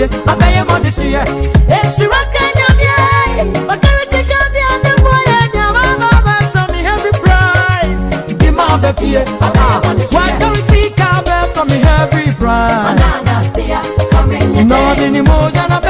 Fie abɛyɛ mɔde hyeɛ ɛhyira ka nyamea ɔkare sika bi ade boyɛ nyama baba sɛ me heavy price. Di ma bɛfie wakare sika bɛtɔ me heavy price? Na ɔde ne mogya na bɛtɔ me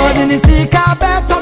ɔde ne sika bɛtɔ me heavy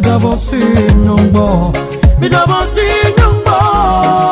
Nidaboshi numbo, nidaboshi numbo, numbo,